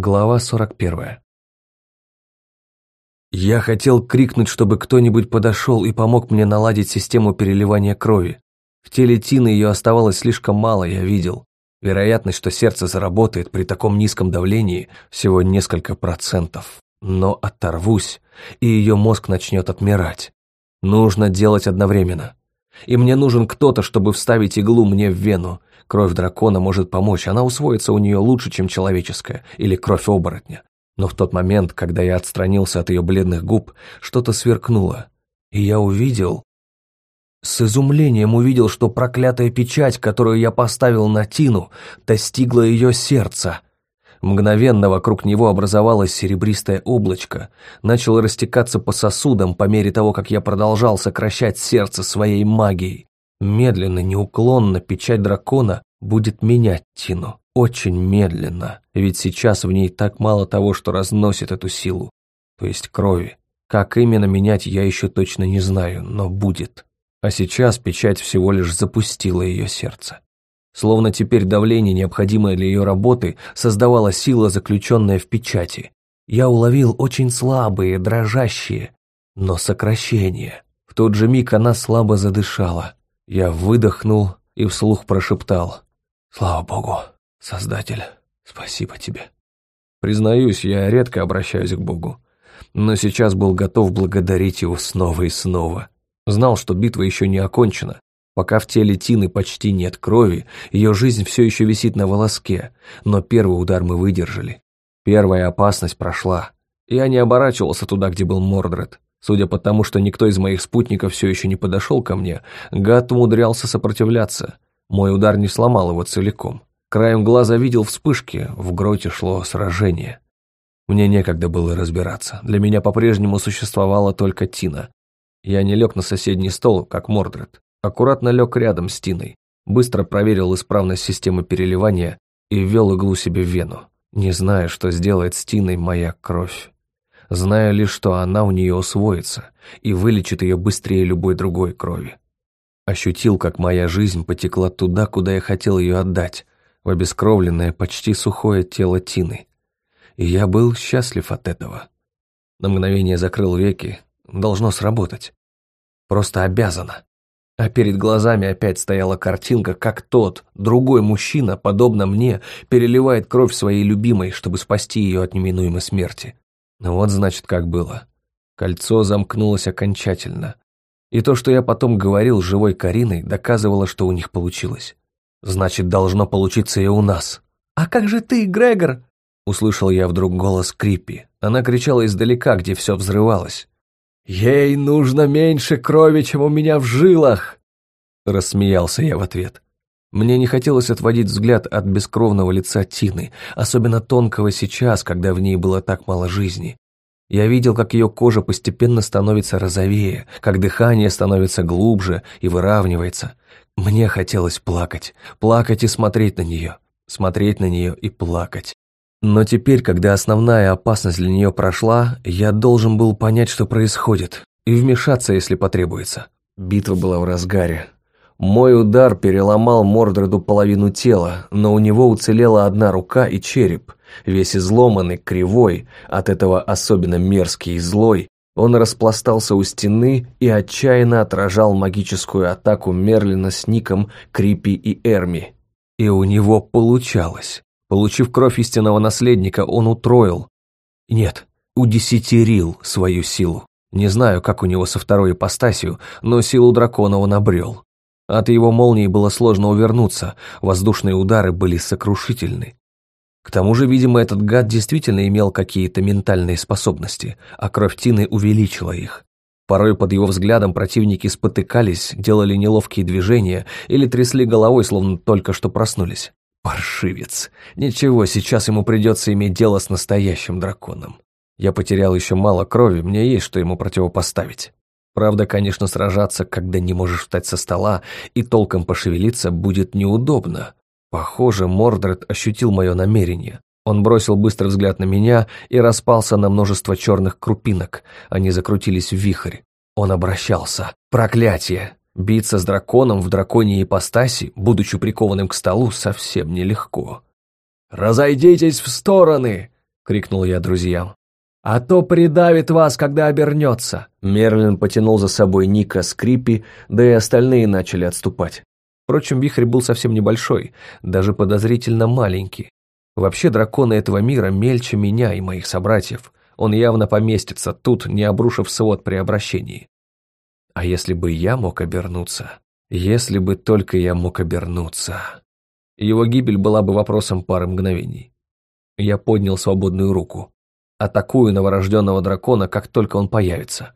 Глава 41. Я хотел крикнуть, чтобы кто-нибудь подошел и помог мне наладить систему переливания крови. В теле Тины ее оставалось слишком мало, я видел. Вероятность, что сердце заработает при таком низком давлении, всего несколько процентов. Но оторвусь, и ее мозг начнет отмирать. Нужно делать одновременно. И мне нужен кто-то, чтобы вставить иглу мне в вену, Кровь дракона может помочь, она усвоится у нее лучше, чем человеческая, или кровь оборотня. Но в тот момент, когда я отстранился от ее бледных губ, что-то сверкнуло, и я увидел... С изумлением увидел, что проклятая печать, которую я поставил на Тину, достигла ее сердца. Мгновенно вокруг него образовалось серебристое облачко, начало растекаться по сосудам по мере того, как я продолжал сокращать сердце своей магией. Медленно, неуклонно печать дракона будет менять Тину. Очень медленно, ведь сейчас в ней так мало того, что разносит эту силу, то есть крови. Как именно менять, я еще точно не знаю, но будет. А сейчас печать всего лишь запустила ее сердце. Словно теперь давление, необходимое для ее работы, создавала сила, заключенная в печати. Я уловил очень слабые, дрожащие, но сокращения. В тот же миг она слабо задышала. Я выдохнул и вслух прошептал. «Слава Богу, Создатель, спасибо тебе». Признаюсь, я редко обращаюсь к Богу, но сейчас был готов благодарить его снова и снова. Знал, что битва еще не окончена. Пока в теле Тины почти нет крови, ее жизнь все еще висит на волоске, но первый удар мы выдержали. Первая опасность прошла. Я не оборачивался туда, где был Мордред. Судя по тому, что никто из моих спутников все еще не подошел ко мне, гад умудрялся сопротивляться. Мой удар не сломал его целиком. Краем глаза видел вспышки, в гроте шло сражение. Мне некогда было разбираться. Для меня по-прежнему существовала только Тина. Я не лег на соседний стол, как Мордред. Аккуратно лег рядом с Тиной. Быстро проверил исправность системы переливания и ввел иглу себе в вену, не зная, что сделает с Тиной моя кровь зная лишь, что она у нее усвоится и вылечит ее быстрее любой другой крови. Ощутил, как моя жизнь потекла туда, куда я хотел ее отдать, в обескровленное, почти сухое тело Тины. И я был счастлив от этого. На мгновение закрыл веки, должно сработать. Просто обязано. А перед глазами опять стояла картинка, как тот, другой мужчина, подобно мне, переливает кровь своей любимой, чтобы спасти ее от неминуемой смерти. Ну вот, значит, как было. Кольцо замкнулось окончательно. И то, что я потом говорил живой Кариной, доказывало, что у них получилось. Значит, должно получиться и у нас. «А как же ты, Грегор?» Услышал я вдруг голос Криппи. Она кричала издалека, где все взрывалось. «Ей нужно меньше крови, чем у меня в жилах!» Рассмеялся я в ответ. Мне не хотелось отводить взгляд от бескровного лица Тины, особенно тонкого сейчас, когда в ней было так мало жизни. Я видел, как ее кожа постепенно становится розовее, как дыхание становится глубже и выравнивается. Мне хотелось плакать, плакать и смотреть на нее, смотреть на нее и плакать. Но теперь, когда основная опасность для нее прошла, я должен был понять, что происходит, и вмешаться, если потребуется. Битва была в разгаре, мой удар переломал Мордреду половину тела, но у него уцелела одна рука и череп. Весь изломанный, кривой, от этого особенно мерзкий и злой, он распластался у стены и отчаянно отражал магическую атаку Мерлина с Ником, Крипи и Эрми. И у него получалось. Получив кровь истинного наследника, он утроил, нет, удесятерил свою силу. Не знаю, как у него со второй ипостасью, но силу дракона он обрел. От его молнии было сложно увернуться, воздушные удары были сокрушительны. К тому же, видимо, этот гад действительно имел какие-то ментальные способности, а кровь Тины увеличила их. Порой под его взглядом противники спотыкались, делали неловкие движения или трясли головой, словно только что проснулись. Паршивец. Ничего, сейчас ему придется иметь дело с настоящим драконом. Я потерял еще мало крови, мне есть что ему противопоставить. Правда, конечно, сражаться, когда не можешь встать со стола и толком пошевелиться, будет неудобно. Похоже, Мордред ощутил мое намерение. Он бросил быстрый взгляд на меня и распался на множество черных крупинок. Они закрутились в вихрь. Он обращался. Проклятие! Биться с драконом в драконьей ипостаси, будучи прикованным к столу, совсем нелегко. «Разойдитесь в стороны!» крикнул я друзьям. «А то придавит вас, когда обернется!» Мерлин потянул за собой Ника с Крипи, да и остальные начали отступать. Впрочем, вихрь был совсем небольшой, даже подозрительно маленький. Вообще драконы этого мира мельче меня и моих собратьев. Он явно поместится тут, не обрушив свод при обращении. А если бы я мог обернуться? Если бы только я мог обернуться. Его гибель была бы вопросом пары мгновений. Я поднял свободную руку. Атакую новорожденного дракона, как только он появится.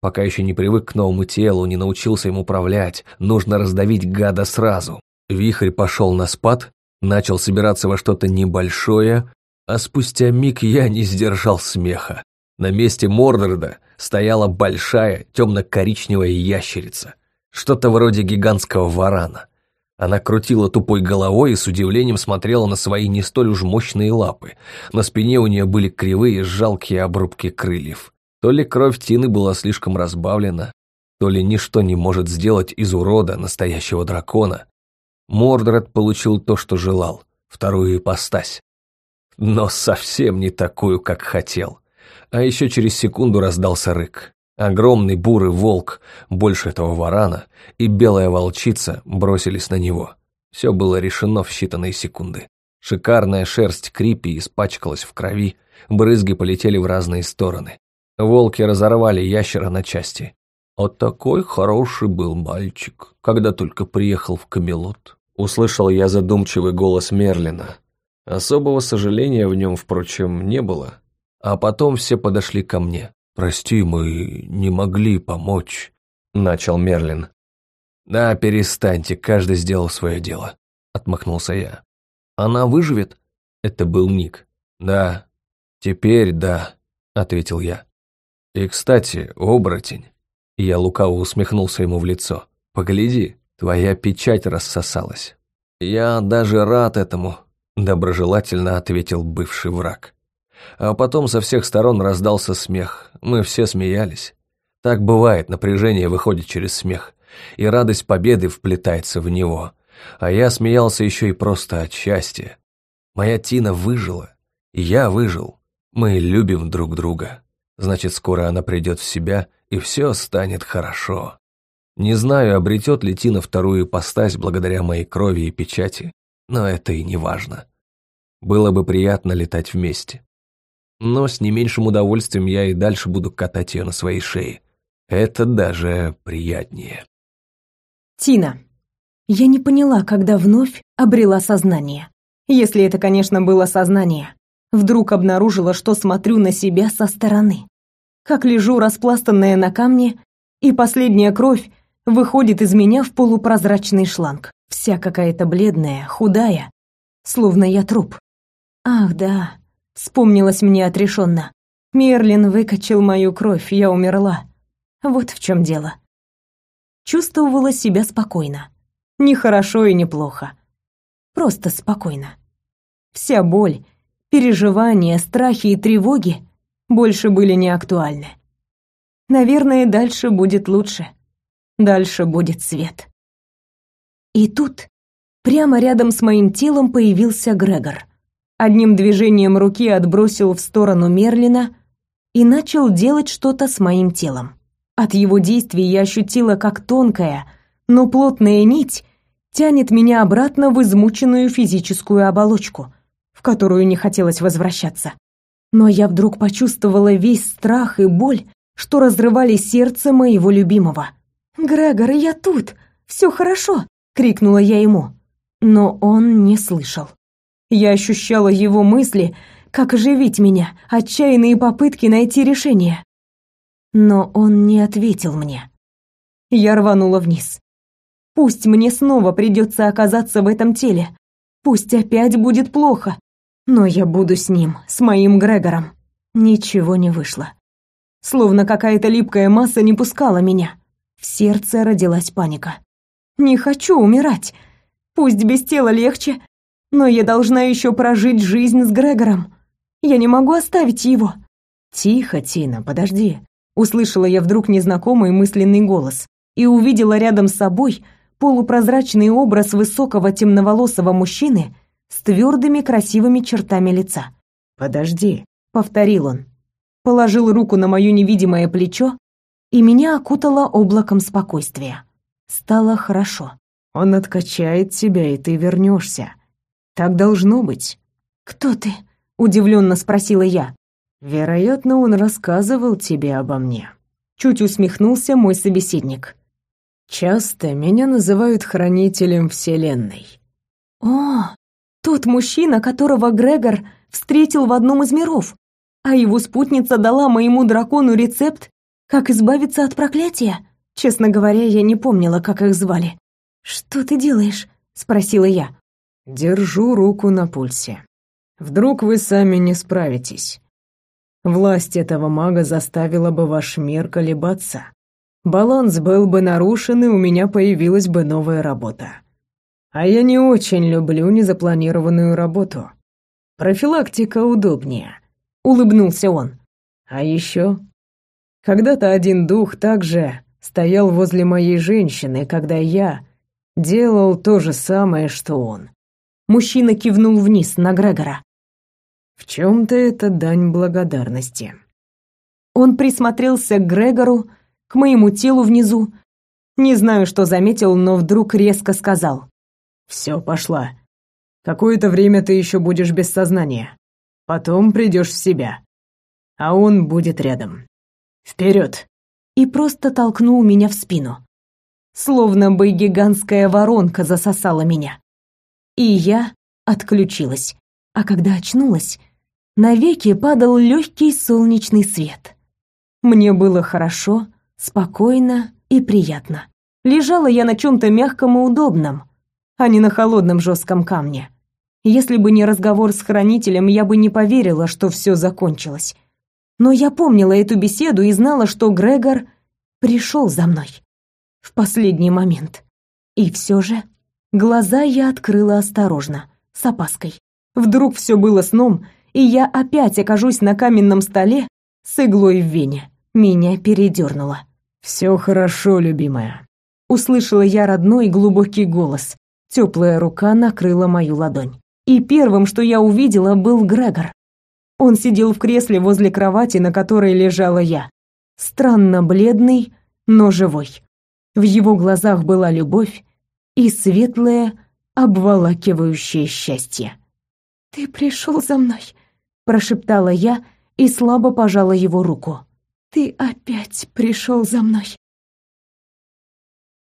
Пока еще не привык к новому телу, не научился им управлять, нужно раздавить гада сразу. Вихрь пошел на спад, начал собираться во что-то небольшое, а спустя миг я не сдержал смеха. На месте Мордорда стояла большая темно-коричневая ящерица, что-то вроде гигантского варана. Она крутила тупой головой и с удивлением смотрела на свои не столь уж мощные лапы. На спине у нее были кривые, жалкие обрубки крыльев. То ли кровь Тины была слишком разбавлена, то ли ничто не может сделать из урода настоящего дракона. Мордред получил то, что желал, вторую ипостась. Но совсем не такую, как хотел. А еще через секунду раздался рык. Огромный бурый волк, больше этого варана, и белая волчица бросились на него. Все было решено в считанные секунды. Шикарная шерсть Крипи испачкалась в крови, брызги полетели в разные стороны. Волки разорвали ящера на части. «Вот такой хороший был мальчик, когда только приехал в Камелот», — услышал я задумчивый голос Мерлина. Особого сожаления в нем, впрочем, не было. А потом все подошли ко мне. «Прости, мы не могли помочь», — начал Мерлин. «Да, перестаньте, каждый сделал свое дело», — отмахнулся я. «Она выживет?» Это был Ник. «Да, теперь да», — ответил я. «И, кстати, оборотень». Я лукаво усмехнулся ему в лицо. «Погляди, твоя печать рассосалась». «Я даже рад этому», — доброжелательно ответил бывший враг. А потом со всех сторон раздался смех. Мы все смеялись. Так бывает, напряжение выходит через смех, и радость победы вплетается в него. А я смеялся еще и просто от счастья. Моя Тина выжила, и я выжил. Мы любим друг друга. Значит, скоро она придет в себя, и все станет хорошо. Не знаю, обретет ли Тина вторую ипостась благодаря моей крови и печати, но это и не важно. Было бы приятно летать вместе но с не меньшим удовольствием я и дальше буду катать ее на своей шее. Это даже приятнее. Тина. Я не поняла, когда вновь обрела сознание. Если это, конечно, было сознание. Вдруг обнаружила, что смотрю на себя со стороны. Как лежу распластанная на камне, и последняя кровь выходит из меня в полупрозрачный шланг. Вся какая-то бледная, худая, словно я труп. Ах, да, Вспомнилось мне отрешенно. Мерлин выкачал мою кровь, я умерла. Вот в чем дело. Чувствовала себя спокойно. Не хорошо и не плохо. Просто спокойно. Вся боль, переживания, страхи и тревоги больше были не актуальны. Наверное, дальше будет лучше. Дальше будет свет. И тут, прямо рядом с моим телом появился Грегор одним движением руки отбросил в сторону Мерлина и начал делать что-то с моим телом. От его действий я ощутила, как тонкая, но плотная нить тянет меня обратно в измученную физическую оболочку, в которую не хотелось возвращаться. Но я вдруг почувствовала весь страх и боль, что разрывали сердце моего любимого. «Грегор, я тут! Все хорошо!» — крикнула я ему. Но он не слышал. Я ощущала его мысли, как оживить меня, отчаянные попытки найти решение. Но он не ответил мне. Я рванула вниз. Пусть мне снова придется оказаться в этом теле. Пусть опять будет плохо. Но я буду с ним, с моим Грегором. Ничего не вышло. Словно какая-то липкая масса не пускала меня. В сердце родилась паника. Не хочу умирать. Пусть без тела легче, но я должна еще прожить жизнь с Грегором. Я не могу оставить его. Тихо, Тина, подожди. Услышала я вдруг незнакомый мысленный голос и увидела рядом с собой полупрозрачный образ высокого темноволосого мужчины с твердыми красивыми чертами лица. Подожди, повторил он. Положил руку на моё невидимое плечо, и меня окутало облаком спокойствия. Стало хорошо. Он откачает тебя, и ты вернешься. Так должно быть. Кто ты? удивленно спросила я. Вероятно, он рассказывал тебе обо мне. Чуть усмехнулся мой собеседник. Часто меня называют хранителем вселенной. О, тот мужчина, которого Грегор встретил в одном из миров, а его спутница дала моему дракону рецепт, как избавиться от проклятия. Честно говоря, я не помнила, как их звали. Что ты делаешь? спросила я. Держу руку на пульсе. Вдруг вы сами не справитесь. Власть этого мага заставила бы ваш мир колебаться. Баланс был бы нарушен, и у меня появилась бы новая работа. А я не очень люблю незапланированную работу. Профилактика удобнее, улыбнулся он. А еще когда-то один дух также стоял возле моей женщины, когда я делал то же самое, что он. Мужчина кивнул вниз на Грегора. В чем-то это дань благодарности. Он присмотрелся к Грегору, к моему телу внизу. Не знаю, что заметил, но вдруг резко сказал. «Все, пошла. Какое-то время ты еще будешь без сознания. Потом придешь в себя. А он будет рядом. Вперед!» И просто толкнул меня в спину. Словно бы гигантская воронка засосала меня. И я отключилась. А когда очнулась, навеки падал легкий солнечный свет. Мне было хорошо, спокойно и приятно. Лежала я на чем-то мягком и удобном, а не на холодном жестком камне. Если бы не разговор с хранителем, я бы не поверила, что все закончилось. Но я помнила эту беседу и знала, что Грегор пришел за мной. В последний момент. И все же глаза я открыла осторожно, с опаской. Вдруг все было сном, и я опять окажусь на каменном столе с иглой в вене. Меня передернуло. «Все хорошо, любимая», — услышала я родной глубокий голос. Теплая рука накрыла мою ладонь. И первым, что я увидела, был Грегор. Он сидел в кресле возле кровати, на которой лежала я. Странно бледный, но живой. В его глазах была любовь и светлое, обволакивающее счастье. «Ты пришел за мной», — прошептала я и слабо пожала его руку. «Ты опять пришел за мной».